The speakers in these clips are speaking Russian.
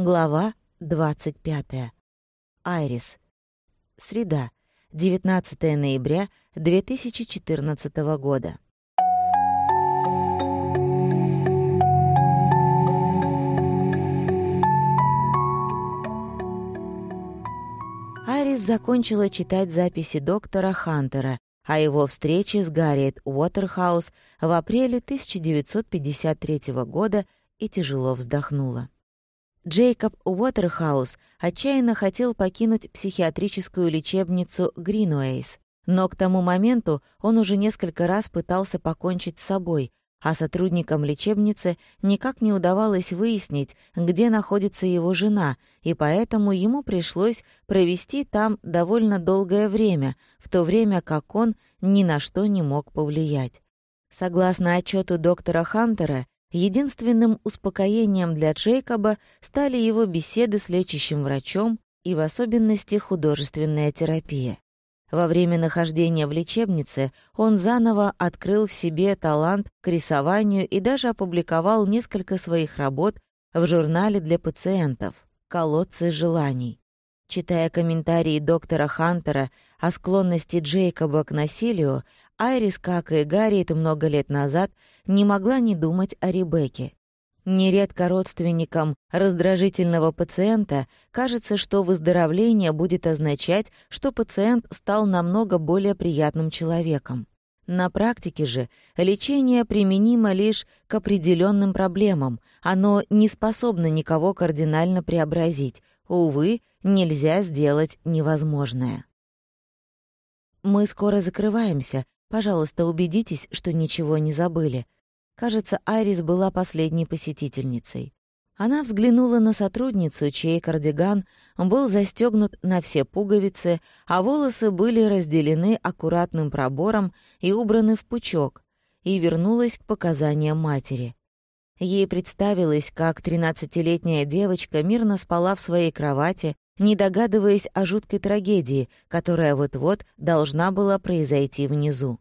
Глава 25. Айрис. Среда. 19 ноября 2014 года. Айрис закончила читать записи доктора Хантера о его встрече с Гарриет Уотерхаус в апреле 1953 года и тяжело вздохнула. Джейкоб Уотерхаус отчаянно хотел покинуть психиатрическую лечебницу Гринуэйс, но к тому моменту он уже несколько раз пытался покончить с собой, а сотрудникам лечебницы никак не удавалось выяснить, где находится его жена, и поэтому ему пришлось провести там довольно долгое время, в то время как он ни на что не мог повлиять. Согласно отчету доктора Хантера, Единственным успокоением для Джейкоба стали его беседы с лечащим врачом и в особенности художественная терапия. Во время нахождения в лечебнице он заново открыл в себе талант к рисованию и даже опубликовал несколько своих работ в журнале для пациентов «Колодцы желаний». Читая комментарии доктора Хантера о склонности Джейкоба к насилию, Айрис, как и Гарриет много лет назад, не могла не думать о Ребекке. Нередко родственникам раздражительного пациента кажется, что выздоровление будет означать, что пациент стал намного более приятным человеком. На практике же лечение применимо лишь к определенным проблемам, оно не способно никого кардинально преобразить. Увы, нельзя сделать невозможное. «Мы скоро закрываемся», Пожалуйста, убедитесь, что ничего не забыли. Кажется, Айрис была последней посетительницей. Она взглянула на сотрудницу, чей кардиган был застегнут на все пуговицы, а волосы были разделены аккуратным пробором и убраны в пучок, и вернулась к показаниям матери. Ей представилось, как тринадцатилетняя девочка мирно спала в своей кровати, не догадываясь о жуткой трагедии, которая вот-вот должна была произойти внизу.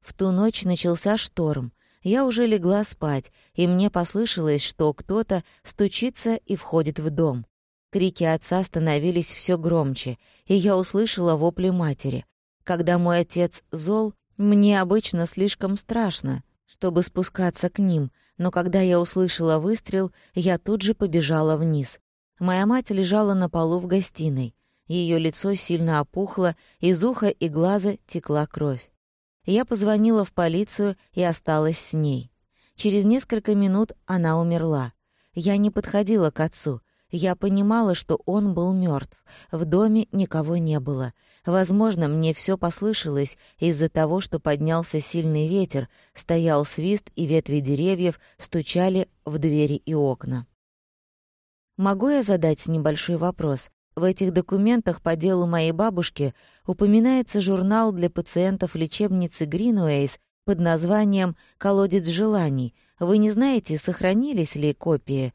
В ту ночь начался шторм. Я уже легла спать, и мне послышалось, что кто-то стучится и входит в дом. Крики отца становились все громче, и я услышала вопли матери. Когда мой отец зол, мне обычно слишком страшно, чтобы спускаться к ним, но когда я услышала выстрел, я тут же побежала вниз. Моя мать лежала на полу в гостиной. Ее лицо сильно опухло, из уха и глаза текла кровь. Я позвонила в полицию и осталась с ней. Через несколько минут она умерла. Я не подходила к отцу. Я понимала, что он был мертв. В доме никого не было. Возможно, мне все послышалось из-за того, что поднялся сильный ветер, стоял свист, и ветви деревьев стучали в двери и окна. Могу я задать небольшой вопрос? В этих документах по делу моей бабушки упоминается журнал для пациентов лечебницы Гринуэйс под названием «Колодец желаний». Вы не знаете, сохранились ли копии?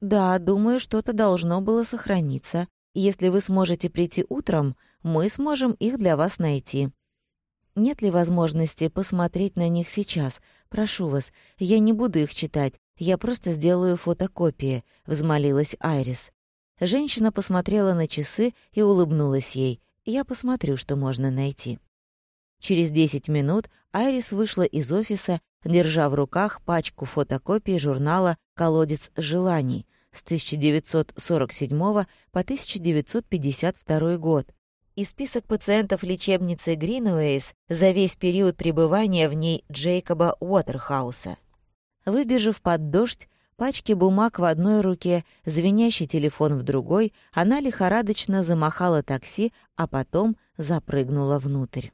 Да, думаю, что-то должно было сохраниться. Если вы сможете прийти утром, мы сможем их для вас найти. Нет ли возможности посмотреть на них сейчас? Прошу вас, я не буду их читать, я просто сделаю фотокопии», — взмолилась Айрис. Женщина посмотрела на часы и улыбнулась ей. «Я посмотрю, что можно найти». Через 10 минут Айрис вышла из офиса, держа в руках пачку фотокопий журнала «Колодец желаний» с 1947 по 1952 год, и список пациентов лечебницы Гринуэйс за весь период пребывания в ней Джейкоба Уотерхауса. Выбежав под дождь, пачки бумаг в одной руке, звенящий телефон в другой, она лихорадочно замахала такси, а потом запрыгнула внутрь.